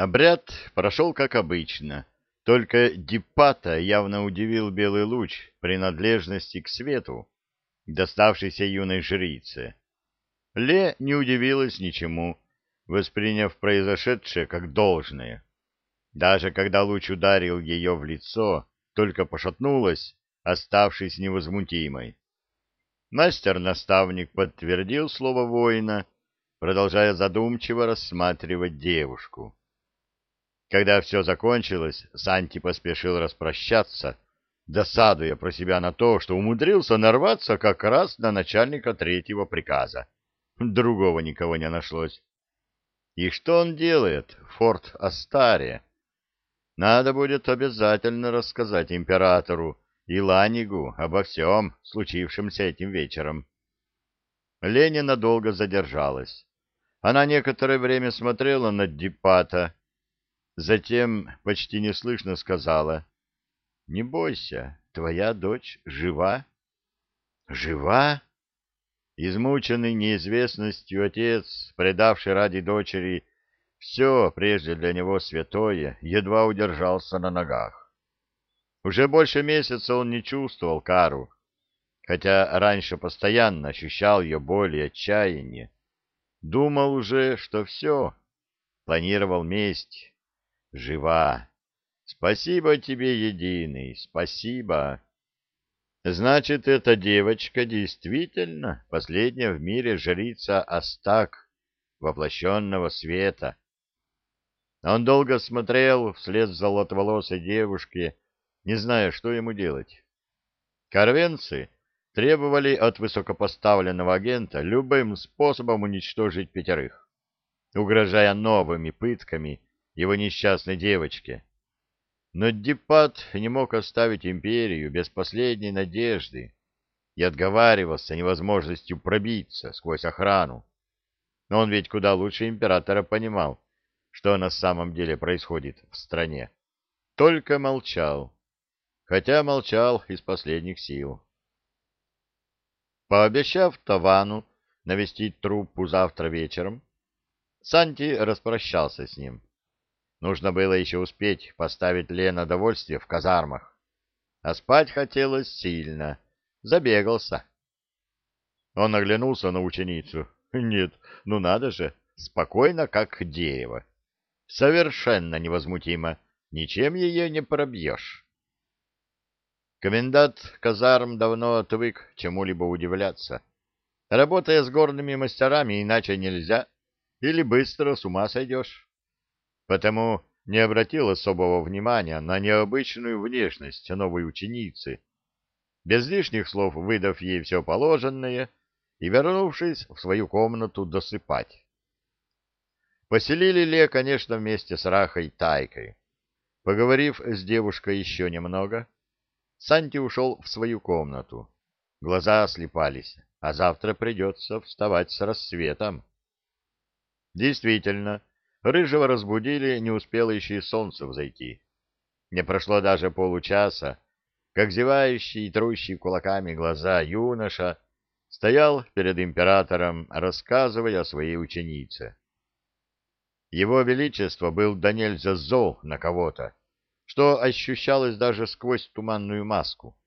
Обряд прошел как обычно, только Дипата явно удивил белый луч принадлежности к свету, доставшийся юной жрице. Ле не удивилась ничему, восприняв произошедшее как должное. Даже когда луч ударил ее в лицо, только пошатнулась, оставшись невозмутимой. Мастер-наставник подтвердил слово воина, продолжая задумчиво рассматривать девушку. Когда все закончилось, Санти поспешил распрощаться, досадуя про себя на то, что умудрился нарваться как раз на начальника третьего приказа. Другого никого не нашлось. И что он делает, форт Астария? Надо будет обязательно рассказать императору и Ланигу обо всем, случившемся этим вечером. Ленина долго задержалась. Она некоторое время смотрела на Дипата, затем почти неслышно сказала, «Не бойся, твоя дочь жива». «Жива?» Измученный неизвестностью отец, предавший ради дочери все, прежде для него святое, едва удержался на ногах. Уже больше месяца он не чувствовал кару, хотя раньше постоянно ощущал ее боль и отчаяние. Думал уже, что все, планировал месть. Жива. Спасибо тебе, единый, спасибо. Значит, эта девочка действительно последняя в мире жрица Астак, воплощенного света. Он долго смотрел вслед золотоволосой девушке, не зная, что ему делать. Карвенцы требовали от высокопоставленного агента любым способом уничтожить пятерых, угрожая новыми пытками его несчастной девочке. Но Дипат не мог оставить империю без последней надежды и отговаривался невозможностью пробиться сквозь охрану. Но он ведь куда лучше императора понимал, что на самом деле происходит в стране. Только молчал, хотя молчал из последних сил. Пообещав Тавану навестить труппу завтра вечером, Санти распрощался с ним. Нужно было еще успеть поставить Лена довольствие в казармах. А спать хотелось сильно. Забегался. Он оглянулся на ученицу. Нет, ну надо же, спокойно, как дерево. Совершенно невозмутимо. Ничем ее не пробьешь. Комендант казарм давно отвык чему-либо удивляться. Работая с горными мастерами, иначе нельзя, или быстро с ума сойдешь потому не обратил особого внимания на необычную внешность новой ученицы, без лишних слов выдав ей все положенное и вернувшись в свою комнату досыпать. Поселили Ле, конечно, вместе с Рахой Тайкой. Поговорив с девушкой еще немного, Санти ушел в свою комнату. Глаза слепались, а завтра придется вставать с рассветом. Действительно, Рыжего разбудили, не успело еще и солнце взойти. Не прошло даже получаса, как зевающий и трущий кулаками глаза юноша стоял перед императором, рассказывая о своей ученице. Его Величество был до нельзя зол на кого-то, что ощущалось даже сквозь туманную маску,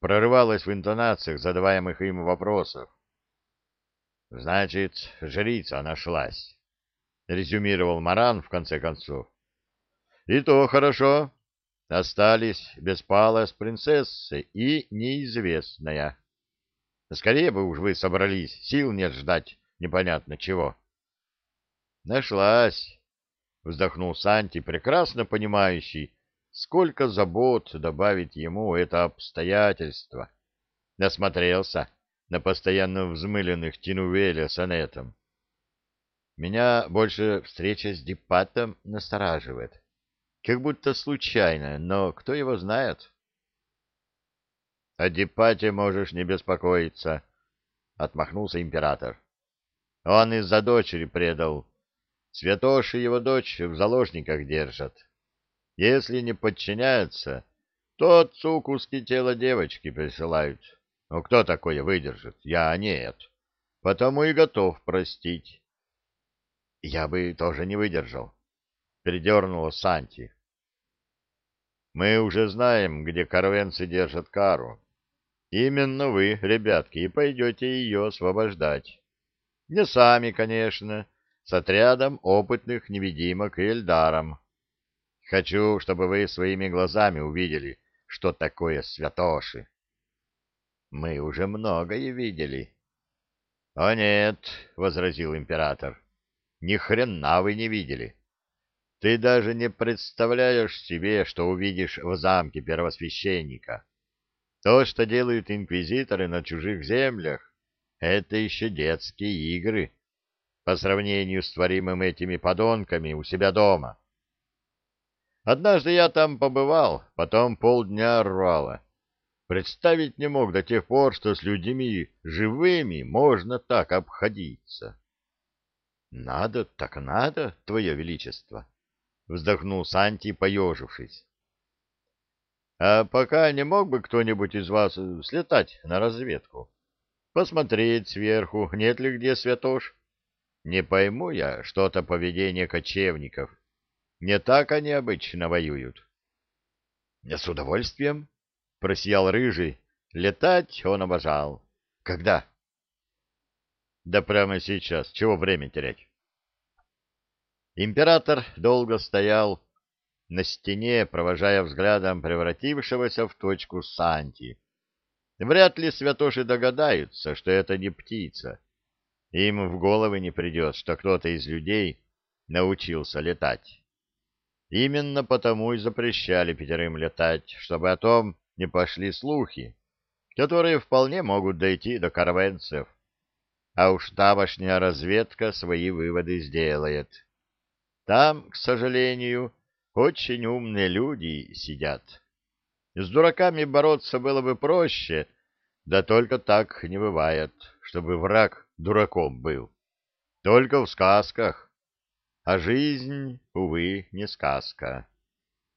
прорывалось в интонациях задаваемых им вопросов. «Значит, жрица нашлась». — резюмировал Маран в конце концов. — И то хорошо. Остались Беспалая с принцессой и неизвестная. Скорее бы уж вы собрались, сил нет ждать непонятно чего. — Нашлась, — вздохнул Санти, прекрасно понимающий, сколько забот добавить ему это обстоятельство. Насмотрелся на постоянно взмыленных Тинувеля с Анетом. Меня больше встреча с Дипатом настораживает. Как будто случайно, но кто его знает? — О Дипате можешь не беспокоиться, — отмахнулся император. — Он из-за дочери предал. Святош и его дочь в заложниках держат. Если не подчиняются, то отцу куски тела девочки присылают. Ну, кто такое выдержит? Я нет. Потому и готов простить. Я бы тоже не выдержал. — передернула Санти. «Мы уже знаем, где карвенцы держат кару. Именно вы, ребятки, и пойдете ее освобождать. Не сами, конечно, с отрядом опытных невидимок и Эльдаром. Хочу, чтобы вы своими глазами увидели, что такое святоши. Мы уже многое видели. — О нет, — возразил император, — ни хрена вы не видели. Ты даже не представляешь себе, что увидишь в замке первосвященника. То, что делают инквизиторы на чужих землях, это еще детские игры по сравнению с творимым этими подонками у себя дома. Однажды я там побывал, потом полдня рвало. Представить не мог до тех пор, что с людьми живыми можно так обходиться. — Надо, так надо, Твое Величество, — вздохнул Санти, поежившись. — А пока не мог бы кто-нибудь из вас слетать на разведку? Посмотреть сверху, нет ли где святош? Не пойму я что-то поведение кочевников. Не так они обычно воюют. — С удовольствием, — просиял Рыжий. Летать он обожал. — Когда? — Да прямо сейчас. Чего время терять? Император долго стоял на стене, провожая взглядом превратившегося в точку Санти. Вряд ли святоши догадаются, что это не птица. Им в головы не придет, что кто-то из людей научился летать. Именно потому и запрещали пятерым летать, чтобы о том не пошли слухи, которые вполне могут дойти до карвенцев. А уж тамошняя разведка свои выводы сделает. Там, к сожалению, очень умные люди сидят. С дураками бороться было бы проще, да только так не бывает, чтобы враг дураком был. Только в сказках. А жизнь, увы, не сказка.